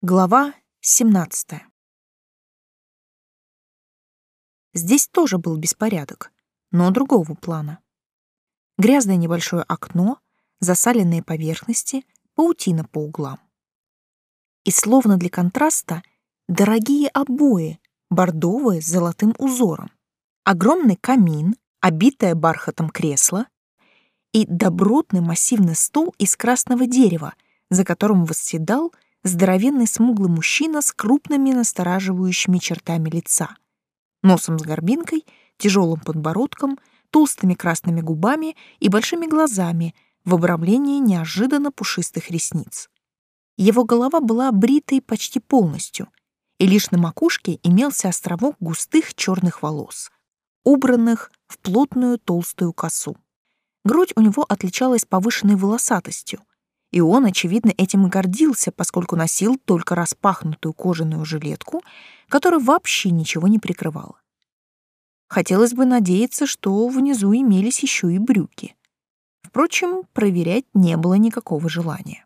Глава 17. Здесь тоже был беспорядок, но другого плана. Грязное небольшое окно, засаленные поверхности, паутина по углам. И словно для контраста дорогие обои, бордовые с золотым узором, огромный камин, обитое бархатом кресло и добротный массивный стол из красного дерева, за которым восседал — здоровенный смуглый мужчина с крупными настораживающими чертами лица, носом с горбинкой, тяжелым подбородком, толстыми красными губами и большими глазами в обрамлении неожиданно пушистых ресниц. Его голова была бритой почти полностью, и лишь на макушке имелся островок густых черных волос, убранных в плотную толстую косу. Грудь у него отличалась повышенной волосатостью, и он, очевидно, этим и гордился, поскольку носил только распахнутую кожаную жилетку, которая вообще ничего не прикрывала. Хотелось бы надеяться, что внизу имелись еще и брюки. Впрочем, проверять не было никакого желания.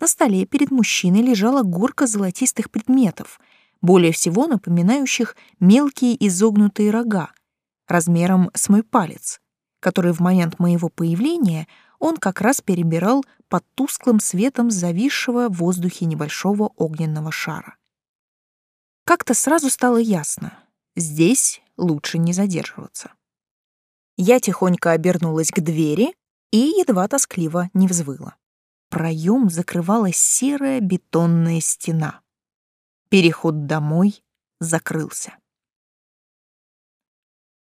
На столе перед мужчиной лежала горка золотистых предметов, более всего напоминающих мелкие изогнутые рога, размером с мой палец, который в момент моего появления — он как раз перебирал под тусклым светом зависшего в воздухе небольшого огненного шара. Как-то сразу стало ясно — здесь лучше не задерживаться. Я тихонько обернулась к двери и едва тоскливо не взвыла. Проем закрывала серая бетонная стена. Переход домой закрылся.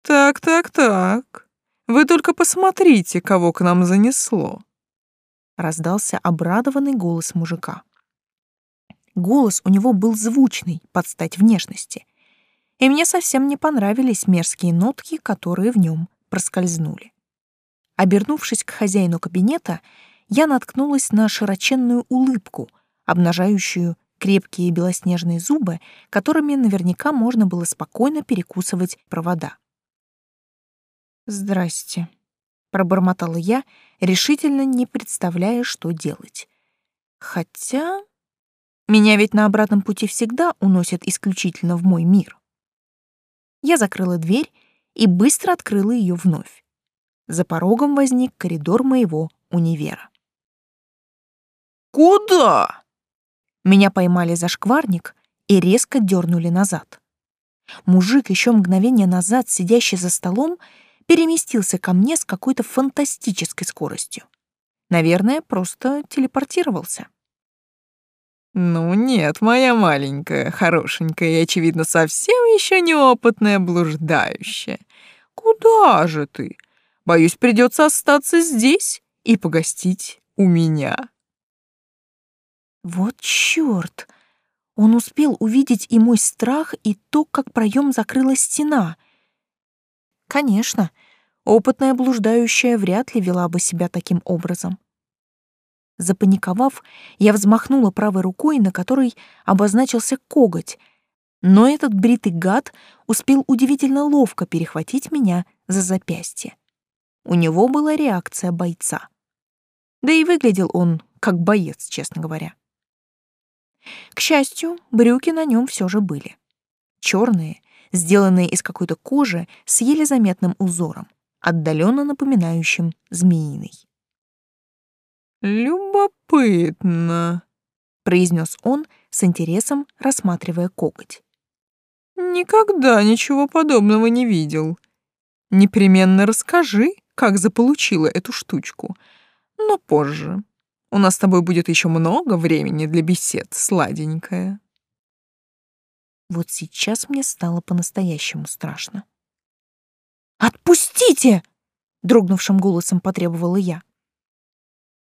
«Так, так, так», вы только посмотрите, кого к нам занесло. Раздался обрадованный голос мужика. Голос у него был звучный, под стать внешности. И мне совсем не понравились мерзкие нотки, которые в нем проскользнули. Обернувшись к хозяину кабинета, я наткнулась на широченную улыбку, обнажающую крепкие белоснежные зубы, которыми наверняка можно было спокойно перекусывать провода. «Здрасте», — пробормотала я, решительно не представляя, что делать. Хотя... Меня ведь на обратном пути всегда уносят исключительно в мой мир. Я закрыла дверь и быстро открыла ее вновь. За порогом возник коридор моего универа. «Куда?» Меня поймали за шкварник и резко дернули назад. Мужик, еще мгновение назад сидящий за столом, переместился ко мне с какой-то фантастической скоростью. Наверное, просто телепортировался. «Ну нет, моя маленькая, хорошенькая и, очевидно, совсем еще неопытная блуждающая. Куда же ты? Боюсь, придется остаться здесь и погостить у меня». Вот чёрт! Он успел увидеть и мой страх, и то, как проем закрыла стена — Конечно, опытная блуждающая вряд ли вела бы себя таким образом. Запаниковав, я взмахнула правой рукой, на которой обозначился коготь, но этот бритый гад успел удивительно ловко перехватить меня за запястье. У него была реакция бойца. Да и выглядел он как боец, честно говоря. К счастью, брюки на нем все же были. Черные, сделанные из какой-то кожи с еле заметным узором, отдаленно напоминающим змеиный. «Любопытно», — произнес он с интересом, рассматривая коготь. «Никогда ничего подобного не видел. Непременно расскажи, как заполучила эту штучку, но позже. У нас с тобой будет еще много времени для бесед, сладенькая». Вот сейчас мне стало по-настоящему страшно. «Отпустите!» — дрогнувшим голосом потребовала я.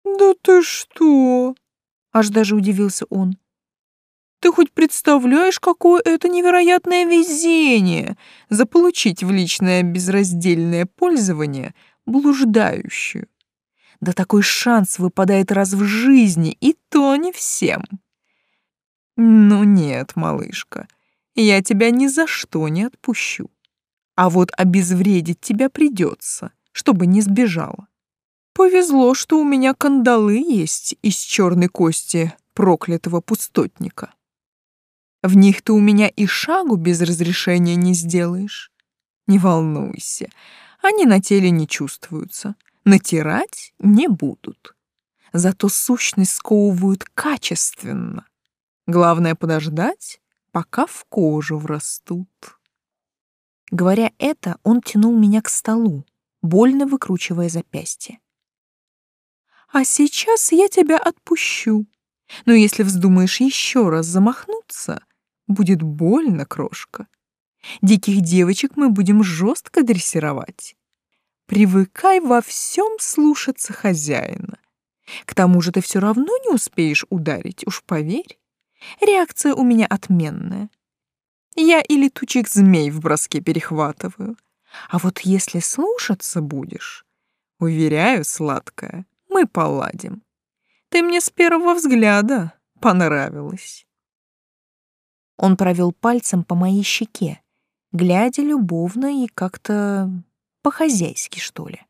«Да ты что?» — аж даже удивился он. «Ты хоть представляешь, какое это невероятное везение заполучить в личное безраздельное пользование блуждающую? Да такой шанс выпадает раз в жизни, и то не всем». «Ну нет, малышка, я тебя ни за что не отпущу. А вот обезвредить тебя придется, чтобы не сбежала. Повезло, что у меня кандалы есть из черной кости проклятого пустотника. В них ты у меня и шагу без разрешения не сделаешь. Не волнуйся, они на теле не чувствуются, натирать не будут. Зато сущность сковывают качественно. Главное подождать, пока в кожу врастут. Говоря это, он тянул меня к столу, больно выкручивая запястье. «А сейчас я тебя отпущу. Но если вздумаешь еще раз замахнуться, будет больно, крошка. Диких девочек мы будем жестко дрессировать. Привыкай во всем слушаться хозяина. К тому же ты все равно не успеешь ударить, уж поверь. Реакция у меня отменная. Я и летучих змей в броске перехватываю. А вот если слушаться будешь, уверяю, сладкая, мы поладим. Ты мне с первого взгляда понравилась. Он провел пальцем по моей щеке, глядя любовно и как-то по-хозяйски, что ли.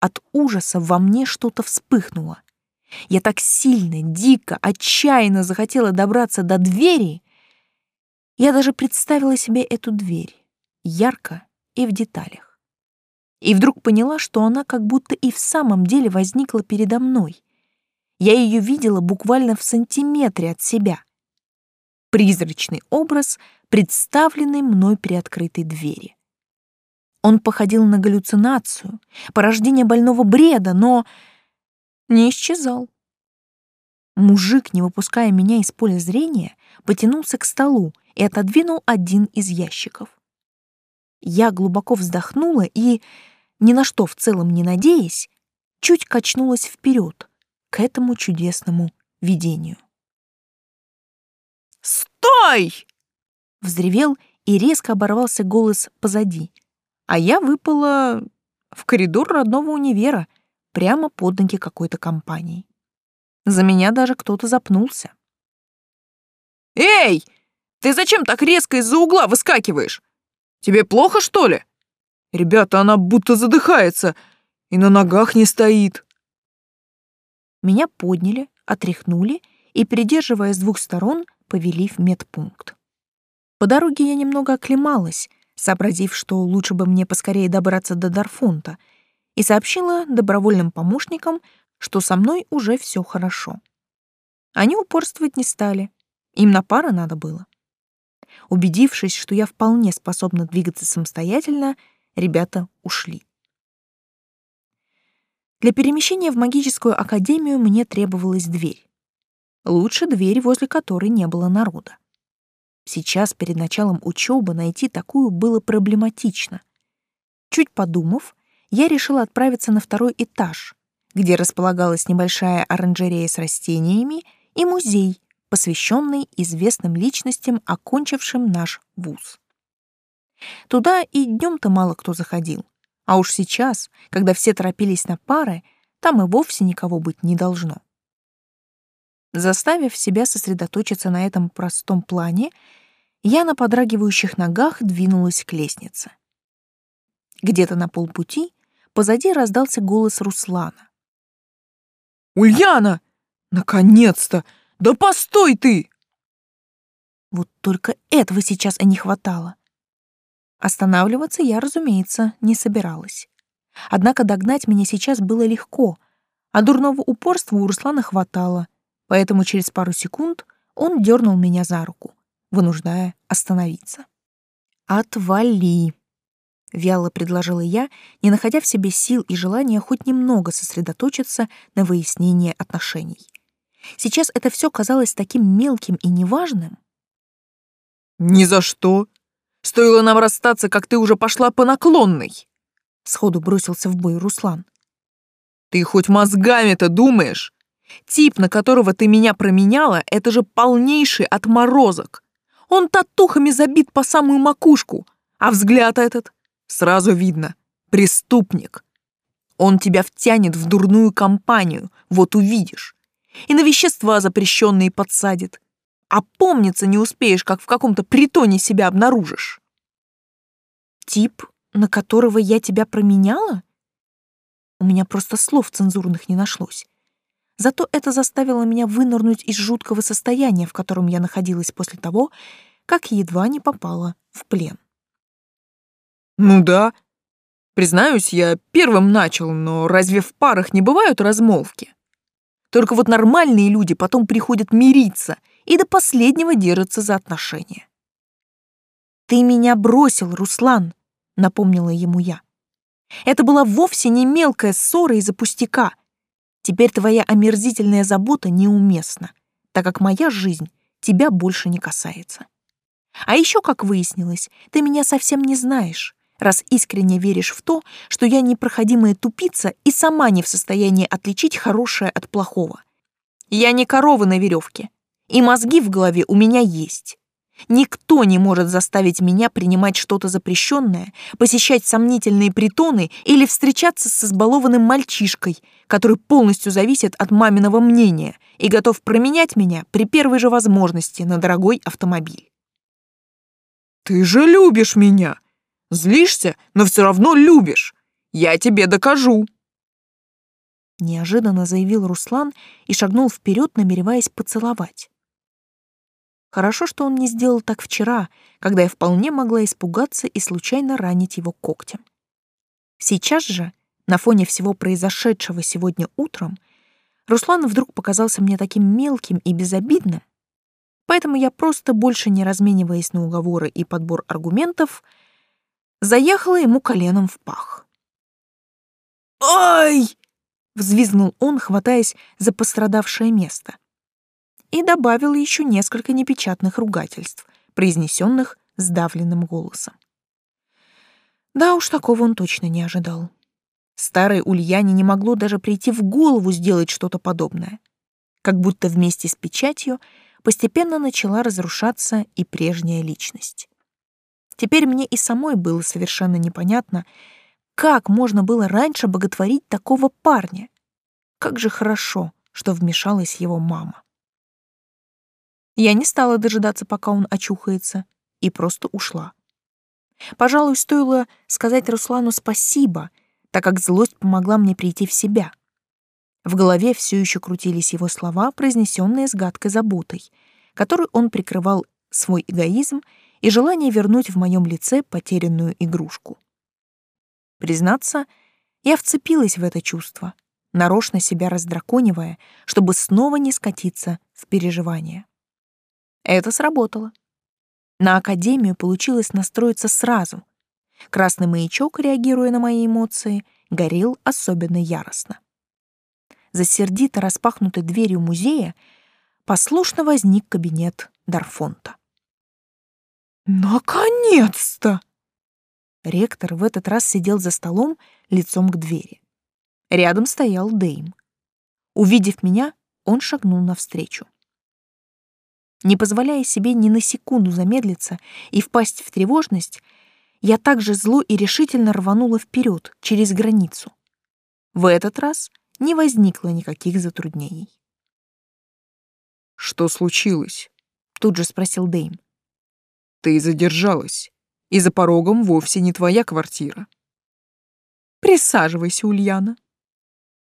От ужаса во мне что-то вспыхнуло. Я так сильно, дико, отчаянно захотела добраться до двери. Я даже представила себе эту дверь, ярко и в деталях. И вдруг поняла, что она как будто и в самом деле возникла передо мной. Я ее видела буквально в сантиметре от себя. Призрачный образ, представленный мной при открытой двери. Он походил на галлюцинацию, порождение больного бреда, но не исчезал. Мужик, не выпуская меня из поля зрения, потянулся к столу и отодвинул один из ящиков. Я глубоко вздохнула и, ни на что в целом не надеясь, чуть качнулась вперед к этому чудесному видению. «Стой!» — взревел и резко оборвался голос позади, а я выпала в коридор родного универа, прямо под ноги какой-то компании. За меня даже кто-то запнулся. «Эй! Ты зачем так резко из-за угла выскакиваешь? Тебе плохо, что ли? Ребята, она будто задыхается и на ногах не стоит». Меня подняли, отряхнули и, придерживая с двух сторон, повели в медпункт. По дороге я немного оклемалась, сообразив, что лучше бы мне поскорее добраться до Дарфунта — и сообщила добровольным помощникам, что со мной уже все хорошо. Они упорствовать не стали, им на пары надо было. Убедившись, что я вполне способна двигаться самостоятельно, ребята ушли. Для перемещения в магическую академию мне требовалась дверь. Лучше дверь, возле которой не было народа. Сейчас, перед началом учебы, найти такую было проблематично. Чуть подумав, я решила отправиться на второй этаж, где располагалась небольшая оранжерея с растениями и музей, посвященный известным личностям, окончившим наш вуз. Туда и днем-то мало кто заходил, а уж сейчас, когда все торопились на пары, там и вовсе никого быть не должно. Заставив себя сосредоточиться на этом простом плане, я на подрагивающих ногах двинулась к лестнице. Где-то на полпути позади раздался голос Руслана. «Ульяна! Наконец-то! Да постой ты!» Вот только этого сейчас и не хватало. Останавливаться я, разумеется, не собиралась. Однако догнать меня сейчас было легко, а дурного упорства у Руслана хватало, поэтому через пару секунд он дернул меня за руку, вынуждая остановиться. «Отвали!» — вяло предложила я, не находя в себе сил и желания хоть немного сосредоточиться на выяснении отношений. Сейчас это все казалось таким мелким и неважным. «Ни за что! Стоило нам расстаться, как ты уже пошла по наклонной!» Сходу бросился в бой Руслан. «Ты хоть мозгами-то думаешь? Тип, на которого ты меня променяла, это же полнейший отморозок. Он татухами забит по самую макушку, а взгляд этот Сразу видно — преступник. Он тебя втянет в дурную компанию, вот увидишь. И на вещества запрещенные подсадит. А помниться не успеешь, как в каком-то притоне себя обнаружишь. Тип, на которого я тебя променяла? У меня просто слов цензурных не нашлось. Зато это заставило меня вынырнуть из жуткого состояния, в котором я находилась после того, как едва не попала в плен. «Ну да. Признаюсь, я первым начал, но разве в парах не бывают размолвки? Только вот нормальные люди потом приходят мириться и до последнего держатся за отношения». «Ты меня бросил, Руслан», — напомнила ему я. «Это была вовсе не мелкая ссора из-за пустяка. Теперь твоя омерзительная забота неуместна, так как моя жизнь тебя больше не касается. А еще, как выяснилось, ты меня совсем не знаешь, раз искренне веришь в то, что я непроходимая тупица и сама не в состоянии отличить хорошее от плохого. Я не корова на веревке, и мозги в голове у меня есть. Никто не может заставить меня принимать что-то запрещенное, посещать сомнительные притоны или встречаться с избалованным мальчишкой, который полностью зависит от маминого мнения и готов променять меня при первой же возможности на дорогой автомобиль. «Ты же любишь меня! Злишься, но все равно любишь! Я тебе докажу!» Неожиданно заявил Руслан и шагнул вперед, намереваясь поцеловать. Хорошо, что он не сделал так вчера, когда я вполне могла испугаться и случайно ранить его когтем. Сейчас же, на фоне всего произошедшего сегодня утром, Руслан вдруг показался мне таким мелким и безобидным, поэтому я просто больше не размениваясь на уговоры и подбор аргументов, заехала ему коленом в пах. «Ай!» — взвизгнул он, хватаясь за пострадавшее место и добавил еще несколько непечатных ругательств, произнесенных сдавленным голосом. Да уж, такого он точно не ожидал. Старой Ульяне не могло даже прийти в голову сделать что-то подобное. Как будто вместе с печатью постепенно начала разрушаться и прежняя личность. Теперь мне и самой было совершенно непонятно, как можно было раньше боготворить такого парня. Как же хорошо, что вмешалась его мама. Я не стала дожидаться, пока он очухается, и просто ушла. Пожалуй, стоило сказать Руслану спасибо, так как злость помогла мне прийти в себя. В голове все еще крутились его слова, произнесенные с гадкой заботой, которой он прикрывал свой эгоизм и желание вернуть в моем лице потерянную игрушку. Признаться, я вцепилась в это чувство, нарочно себя раздраконивая, чтобы снова не скатиться в переживания. Это сработало. На Академию получилось настроиться сразу. Красный маячок, реагируя на мои эмоции, горел особенно яростно. За сердито распахнутой дверью музея послушно возник кабинет Дарфонта. «Наконец-то!» Ректор в этот раз сидел за столом лицом к двери. Рядом стоял Дейм. Увидев меня, он шагнул навстречу. Не позволяя себе ни на секунду замедлиться и впасть в тревожность, я также зло и решительно рванула вперед, через границу. В этот раз не возникло никаких затруднений. «Что случилось?» — тут же спросил Дэйм. «Ты задержалась, и за порогом вовсе не твоя квартира». «Присаживайся, Ульяна».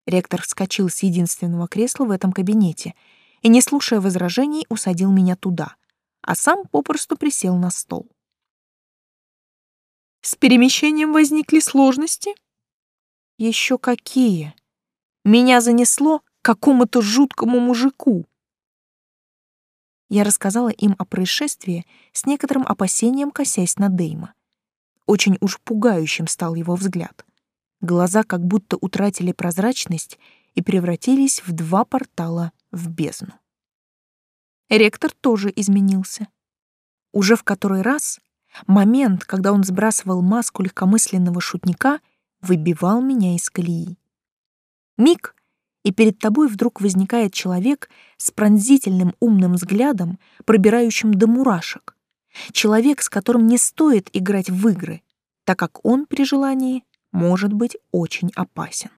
Ректор вскочил с единственного кресла в этом кабинете — и, не слушая возражений, усадил меня туда, а сам попросту присел на стол. «С перемещением возникли сложности?» «Еще какие! Меня занесло к какому-то жуткому мужику!» Я рассказала им о происшествии с некоторым опасением, косясь на Дейма. Очень уж пугающим стал его взгляд. Глаза как будто утратили прозрачность и превратились в два портала в бездну. Ректор тоже изменился. Уже в который раз момент, когда он сбрасывал маску легкомысленного шутника, выбивал меня из колеи. Миг, и перед тобой вдруг возникает человек с пронзительным умным взглядом, пробирающим до мурашек. Человек, с которым не стоит играть в игры, так как он при желании может быть очень опасен.